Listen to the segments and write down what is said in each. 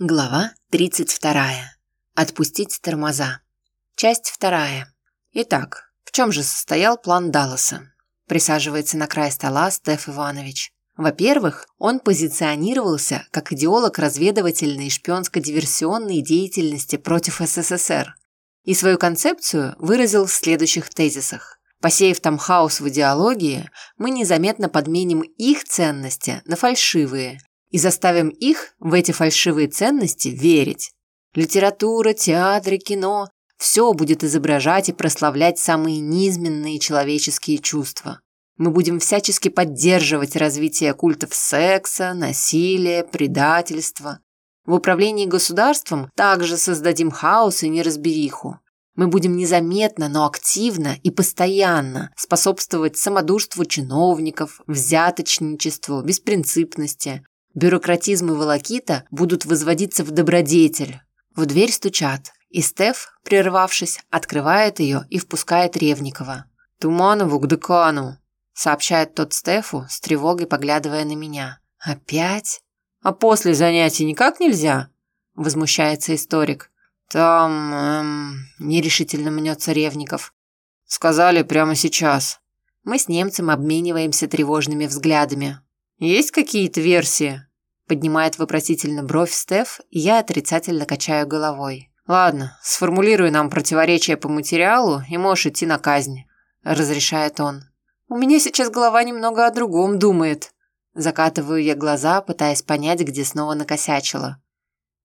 Глава 32. Отпустить тормоза. Часть вторая. Итак, в чем же состоял план Далласа? Присаживается на край стола Стеф Иванович. Во-первых, он позиционировался как идеолог разведывательной и шпионско-диверсионной деятельности против СССР и свою концепцию выразил в следующих тезисах. Посеяв там хаос в идеологии, мы незаметно подменим их ценности на фальшивые и заставим их в эти фальшивые ценности верить. Литература, театр кино – все будет изображать и прославлять самые низменные человеческие чувства. Мы будем всячески поддерживать развитие культов секса, насилия, предательства. В управлении государством также создадим хаос и неразбериху. Мы будем незаметно, но активно и постоянно способствовать самодурству чиновников, взяточничеству, беспринципности, Бюрократизм и волокита будут возводиться в добродетель. В дверь стучат, и Стеф, прервавшись, открывает ее и впускает Ревникова. «Туманову к декану», – сообщает тот Стефу, с тревогой поглядывая на меня. «Опять? А после занятий никак нельзя?» – возмущается историк. «Там...» эм, – нерешительно мнется Ревников. «Сказали прямо сейчас». Мы с немцем обмениваемся тревожными взглядами. «Есть какие-то версии?» Поднимает вопросительно бровь Стеф, и я отрицательно качаю головой. «Ладно, сформулируй нам противоречие по материалу, и можешь идти на казнь», – разрешает он. «У меня сейчас голова немного о другом думает». Закатываю я глаза, пытаясь понять, где снова накосячила.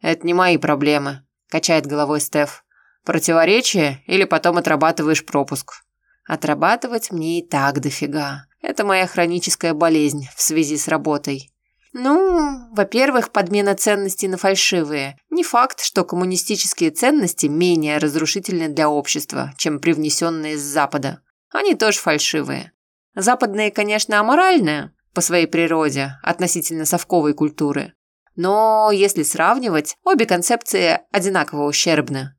«Это не мои проблемы», – качает головой Стеф. «Противоречие или потом отрабатываешь пропуск?» «Отрабатывать мне и так дофига. Это моя хроническая болезнь в связи с работой». Ну, во-первых, подмена ценностей на фальшивые. Не факт, что коммунистические ценности менее разрушительны для общества, чем привнесенные с Запада. Они тоже фальшивые. Западные, конечно, аморальные по своей природе относительно совковой культуры. Но если сравнивать, обе концепции одинаково ущербны.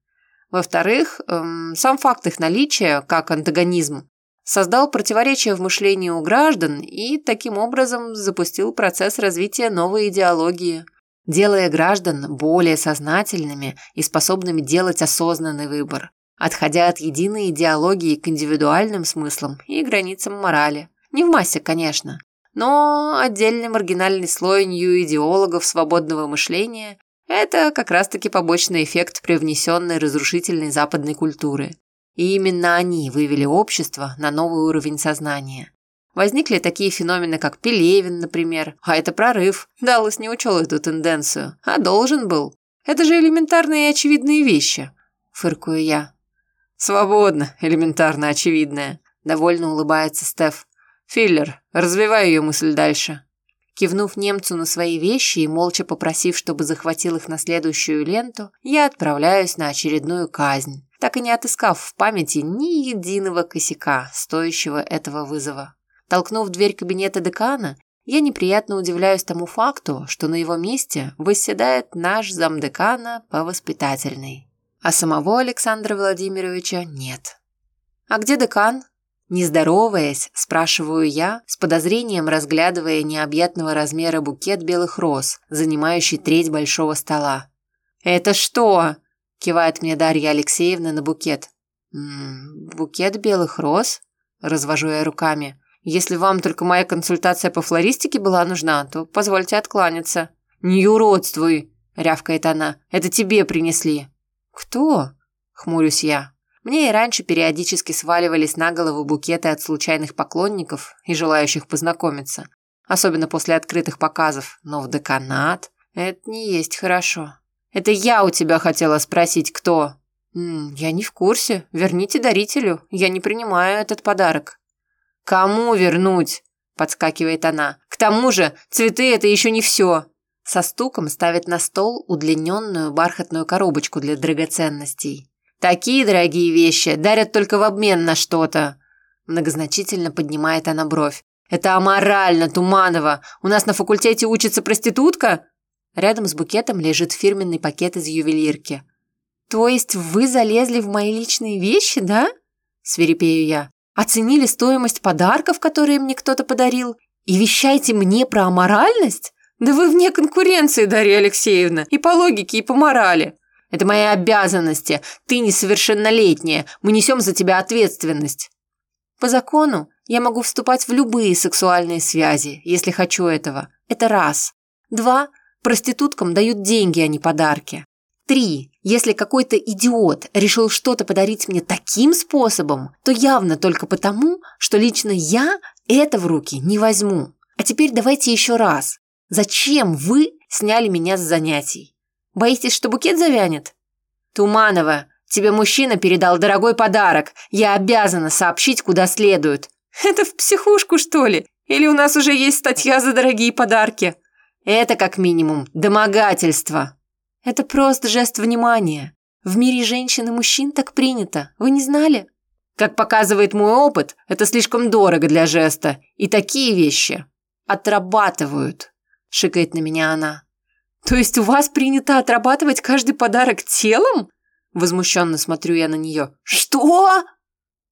Во-вторых, эм, сам факт их наличия, как антагонизм, создал противоречия в мышлении у граждан и таким образом запустил процесс развития новой идеологии, делая граждан более сознательными и способными делать осознанный выбор, отходя от единой идеологии к индивидуальным смыслам и границам морали. Не в массе, конечно, но отдельный маргинальный слой нью-идеологов свободного мышления – это как раз-таки побочный эффект привнесенной разрушительной западной культуры. И именно они вывели общество на новый уровень сознания. Возникли такие феномены, как Пелевин, например. А это прорыв. Даллас не учел эту тенденцию. А должен был. Это же элементарные и очевидные вещи. Фыркую я. Свободно, элементарно очевидное. Довольно улыбается Стеф. Филлер, развивай ее мысль дальше. Кивнув немцу на свои вещи и молча попросив, чтобы захватил их на следующую ленту, я отправляюсь на очередную казнь так и не отыскав в памяти ни единого косяка, стоящего этого вызова. Толкнув дверь кабинета декана, я неприятно удивляюсь тому факту, что на его месте восседает наш замдекана по воспитательной. А самого Александра Владимировича нет. «А где декан?» Не здороваясь, спрашиваю я, с подозрением разглядывая необъятного размера букет белых роз, занимающий треть большого стола. «Это что?» Кивает мне Дарья Алексеевна на букет. «М -м, «Букет белых роз?» Развожу я руками. «Если вам только моя консультация по флористике была нужна, то позвольте откланяться». «Не юродствуй!» – рявкает она. «Это тебе принесли». «Кто?» – хмурюсь я. Мне и раньше периодически сваливались на голову букеты от случайных поклонников и желающих познакомиться. Особенно после открытых показов. Но в деканат – это не есть хорошо. Это я у тебя хотела спросить, кто?» М «Я не в курсе. Верните дарителю. Я не принимаю этот подарок». «Кому вернуть?» – подскакивает она. «К тому же, цветы – это еще не все». Со стуком ставит на стол удлиненную бархатную коробочку для драгоценностей. «Такие дорогие вещи дарят только в обмен на что-то». Многозначительно поднимает она бровь. «Это аморально, Туманова. У нас на факультете учится проститутка?» Рядом с букетом лежит фирменный пакет из ювелирки. «То есть вы залезли в мои личные вещи, да?» – свирепею я. «Оценили стоимость подарков, которые мне кто-то подарил? И вещаете мне про аморальность? Да вы вне конкуренции, Дарья Алексеевна, и по логике, и по морали. Это мои обязанности. Ты несовершеннолетняя. Мы несем за тебя ответственность. По закону я могу вступать в любые сексуальные связи, если хочу этого. Это раз. Два. Проституткам дают деньги, а не подарки. Три. Если какой-то идиот решил что-то подарить мне таким способом, то явно только потому, что лично я это в руки не возьму. А теперь давайте еще раз. Зачем вы сняли меня с занятий? Боитесь, что букет завянет? Туманова, тебе мужчина передал дорогой подарок. Я обязана сообщить, куда следует. Это в психушку, что ли? Или у нас уже есть статья за дорогие подарки? Это как минимум домогательство. Это просто жест внимания. В мире женщин и мужчин так принято. Вы не знали? Как показывает мой опыт, это слишком дорого для жеста. И такие вещи отрабатывают, шикает на меня она. «То есть у вас принято отрабатывать каждый подарок телом?» Возмущенно смотрю я на нее. «Что?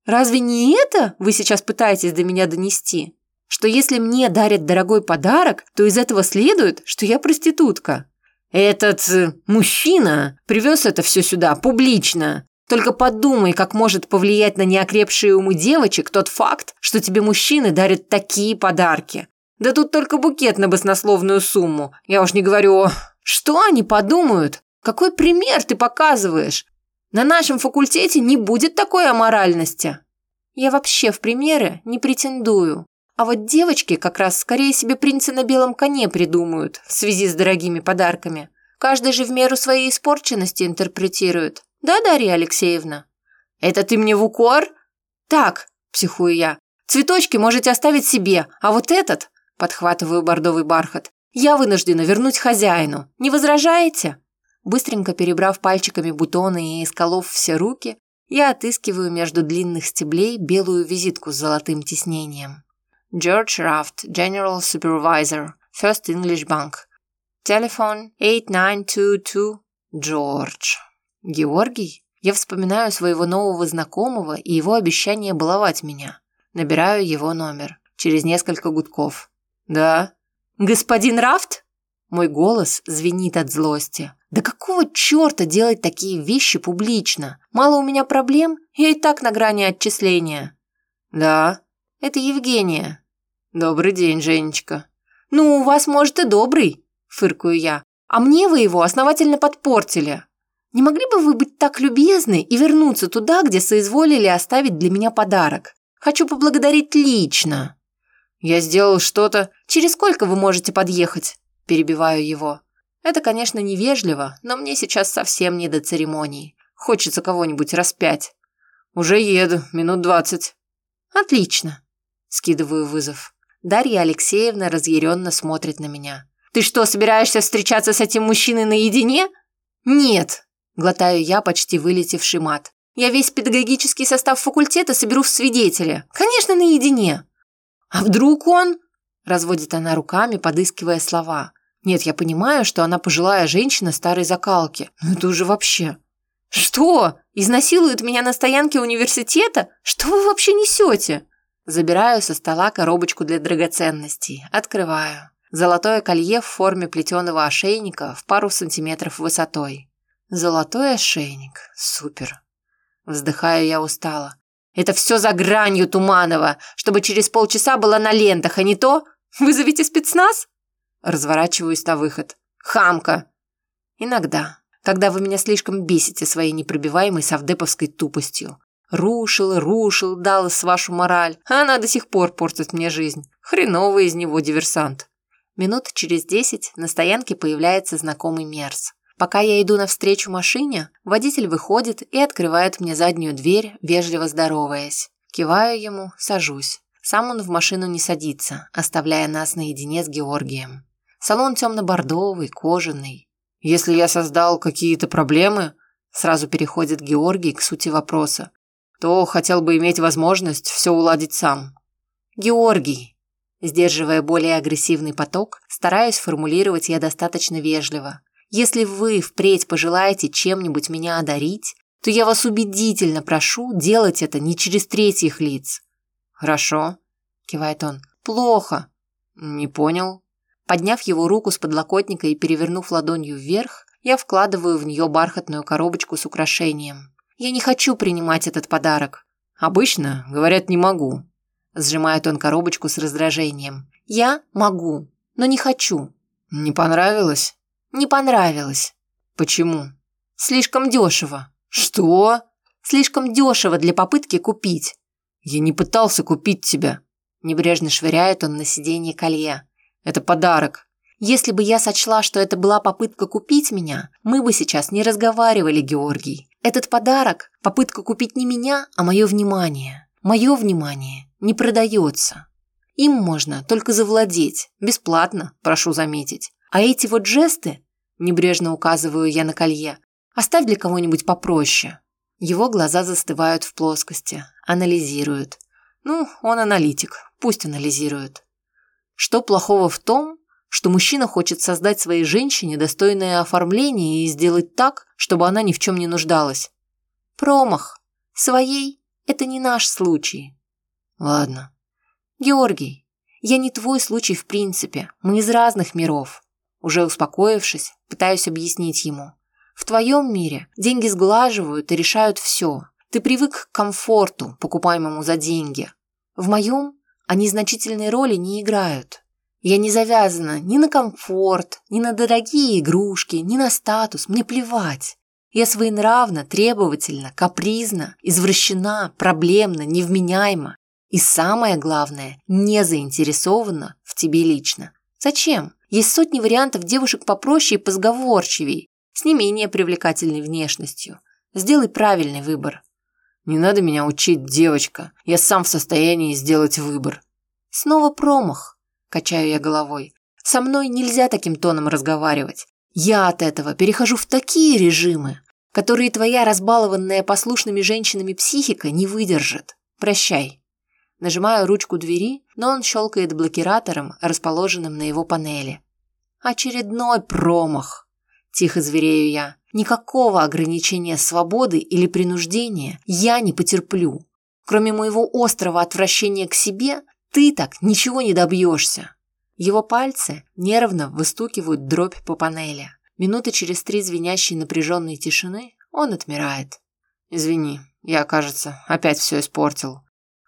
Разве не это вы сейчас пытаетесь до меня донести? Что если мне дарят дорогой подарок, то из этого следует, что я проститутка?» «Этот э, мужчина привез это все сюда публично. Только подумай, как может повлиять на неокрепшие умы девочек тот факт, что тебе мужчины дарят такие подарки. Да тут только букет на баснословную сумму. Я уж не говорю, что они подумают? Какой пример ты показываешь? На нашем факультете не будет такой аморальности. Я вообще в примеры не претендую. А вот девочки как раз скорее себе принца на белом коне придумают в связи с дорогими подарками. Каждый же в меру своей испорченности интерпретирует. Да, Дарья Алексеевна? Это ты мне в укор? Так, психую я. Цветочки можете оставить себе, а вот этот Подхватываю бордовый бархат. Я вынуждена вернуть хозяину. Не возражаете? Быстренько перебрав пальчиками бутоны и исколов все руки, я отыскиваю между длинных стеблей белую визитку с золотым тиснением. George Raft, General Supervisor, First English Bank. Телефон 8922 George. Георгий? Я вспоминаю своего нового знакомого и его обещание баловать меня. Набираю его номер. Через несколько гудков. «Да». «Господин Рафт?» Мой голос звенит от злости. «Да какого черта делать такие вещи публично? Мало у меня проблем, я и так на грани отчисления». «Да». «Это Евгения». «Добрый день, Женечка». «Ну, у вас, может, и добрый», – фыркаю я. «А мне вы его основательно подпортили. Не могли бы вы быть так любезны и вернуться туда, где соизволили оставить для меня подарок? Хочу поблагодарить лично». «Я сделал что-то...» «Через сколько вы можете подъехать?» Перебиваю его. Это, конечно, невежливо, но мне сейчас совсем не до церемоний. Хочется кого-нибудь распять. «Уже еду, минут двадцать». «Отлично», – скидываю вызов. Дарья Алексеевна разъяренно смотрит на меня. «Ты что, собираешься встречаться с этим мужчиной наедине?» «Нет», – глотаю я почти вылетевший мат. «Я весь педагогический состав факультета соберу в свидетели. Конечно, наедине». «А вдруг он...» – разводит она руками, подыскивая слова. «Нет, я понимаю, что она пожилая женщина старой закалки. Но это уже вообще...» «Что? Изнасилуют меня на стоянке университета? Что вы вообще несете?» Забираю со стола коробочку для драгоценностей. Открываю. Золотое колье в форме плетеного ошейника в пару сантиметров высотой. Золотой ошейник. Супер. Вздыхаю я устало. Это все за гранью Туманова, чтобы через полчаса была на лентах, а не то... Вызовите спецназ? Разворачиваюсь на выход. Хамка. Иногда, когда вы меня слишком бесите своей непробиваемой совдеповской тупостью. Рушил, рушил, дал с вашу мораль, а она до сих пор портит мне жизнь. Хреновый из него диверсант. Минут через десять на стоянке появляется знакомый Мерс. Пока я иду навстречу машине, водитель выходит и открывает мне заднюю дверь, вежливо здороваясь. Киваю ему, сажусь. Сам он в машину не садится, оставляя нас наедине с Георгием. Салон темно-бордовый, кожаный. Если я создал какие-то проблемы, сразу переходит Георгий к сути вопроса, то хотел бы иметь возможность все уладить сам. Георгий, сдерживая более агрессивный поток, стараюсь формулировать я достаточно вежливо, если вы впредь пожелаете чем-нибудь меня одарить, то я вас убедительно прошу делать это не через третьих лиц». «Хорошо», – кивает он. «Плохо». «Не понял». Подняв его руку с подлокотника и перевернув ладонью вверх, я вкладываю в нее бархатную коробочку с украшением. Я не хочу принимать этот подарок. Обычно, говорят, не могу. Сжимает он коробочку с раздражением. Я могу, но не хочу. Не понравилось? Не понравилось. Почему? Слишком дешево. Что? Слишком дешево для попытки купить. Я не пытался купить тебя. Небрежно швыряет он на сиденье колье. Это подарок. Если бы я сочла, что это была попытка купить меня, мы бы сейчас не разговаривали, Георгий. Этот подарок – попытка купить не меня, а мое внимание. Мое внимание не продается. Им можно только завладеть, бесплатно, прошу заметить. А эти вот жесты, небрежно указываю я на колье, оставь для кого-нибудь попроще. Его глаза застывают в плоскости, анализируют. Ну, он аналитик, пусть анализирует. Что плохого в том, что мужчина хочет создать своей женщине достойное оформление и сделать так, чтобы она ни в чем не нуждалась? Промах. Своей – это не наш случай. Ладно, «Георгий, я не твой случай в принципе, мы из разных миров». Уже успокоившись, пытаюсь объяснить ему. «В твоем мире деньги сглаживают и решают все. Ты привык к комфорту, покупаемому за деньги. В моем они значительной роли не играют. Я не завязана ни на комфорт, ни на дорогие игрушки, ни на статус, мне плевать. Я своенравна, требовательна, капризна, извращена, проблемна, невменяема и самое главное, не заинтересована в тебе лично. Зачем? Есть сотни вариантов девушек попроще и позговорчивей, с не менее привлекательной внешностью. Сделай правильный выбор. Не надо меня учить, девочка. Я сам в состоянии сделать выбор. Снова промах, качаю я головой. Со мной нельзя таким тоном разговаривать. Я от этого перехожу в такие режимы, которые твоя разбалованная послушными женщинами психика не выдержит. Прощай. Нажимаю ручку двери, но он щелкает блокиратором, расположенным на его панели. Очередной промах. Тихо зверею я. Никакого ограничения свободы или принуждения я не потерплю. Кроме моего острого отвращения к себе, ты так ничего не добьешься. Его пальцы нервно выстукивают дробь по панели. Минуты через три звенящей напряженной тишины он отмирает. «Извини, я, кажется, опять все испортил»,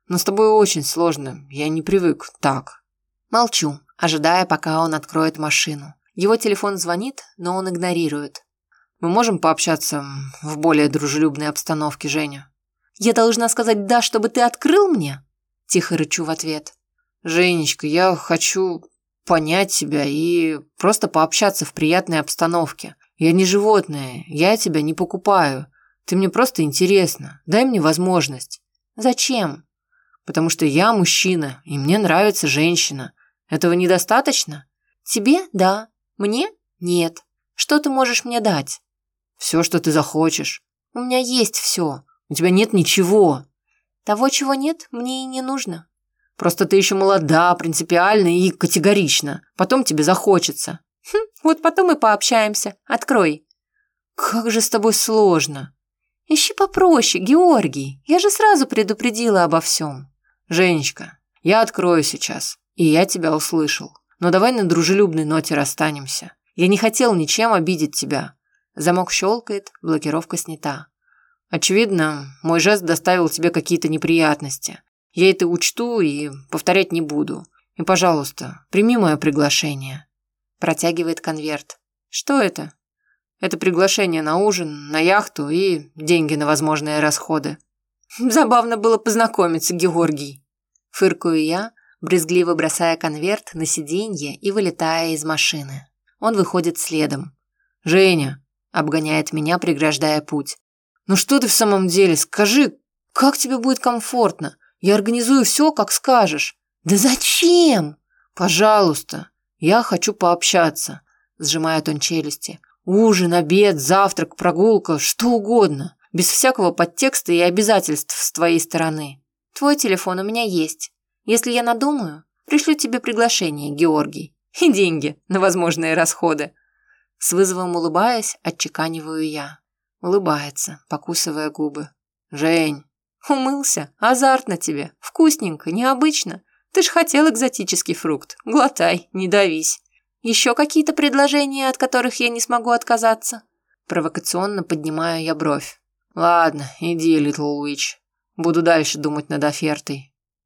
но с тобой очень сложно, я не привык так». Молчу, ожидая, пока он откроет машину. Его телефон звонит, но он игнорирует. «Мы можем пообщаться в более дружелюбной обстановке, Женя?» «Я должна сказать «да», чтобы ты открыл мне?» Тихо рычу в ответ. «Женечка, я хочу понять тебя и просто пообщаться в приятной обстановке. Я не животное, я тебя не покупаю. Ты мне просто интересна. Дай мне возможность». «Зачем?» потому что я мужчина, и мне нравится женщина. Этого недостаточно? Тебе – да, мне – нет. Что ты можешь мне дать? Все, что ты захочешь. У меня есть все. У тебя нет ничего. Того, чего нет, мне и не нужно. Просто ты еще молода, принципиальна и категорична. Потом тебе захочется. Хм, вот потом и пообщаемся. Открой. Как же с тобой сложно. Ищи попроще, Георгий. Я же сразу предупредила обо всем. «Женечка, я открою сейчас, и я тебя услышал. Но давай на дружелюбной ноте расстанемся. Я не хотел ничем обидеть тебя». Замок щелкает, блокировка снята. «Очевидно, мой жест доставил тебе какие-то неприятности. Я это учту и повторять не буду. И, пожалуйста, прими мое приглашение». Протягивает конверт. «Что это?» «Это приглашение на ужин, на яхту и деньги на возможные расходы». Забавно было познакомиться, Георгий. Фыркаю я, брезгливо бросая конверт на сиденье и вылетая из машины. Он выходит следом. «Женя!» – обгоняет меня, преграждая путь. «Ну что ты в самом деле? Скажи, как тебе будет комфортно? Я организую все, как скажешь». «Да зачем?» «Пожалуйста, я хочу пообщаться», – сжимает он челюсти. «Ужин, обед, завтрак, прогулка, что угодно без всякого подтекста и обязательств с твоей стороны. Твой телефон у меня есть. Если я надумаю, пришлю тебе приглашение, Георгий. И деньги на возможные расходы. С вызовом улыбаясь, отчеканиваю я. Улыбается, покусывая губы. Жень. Умылся? Азартно тебе. Вкусненько, необычно. Ты ж хотел экзотический фрукт. Глотай, не давись. Еще какие-то предложения, от которых я не смогу отказаться?» Провокационно поднимаю я бровь. «Ладно, иди, Литл Уич. Буду дальше думать над офертой.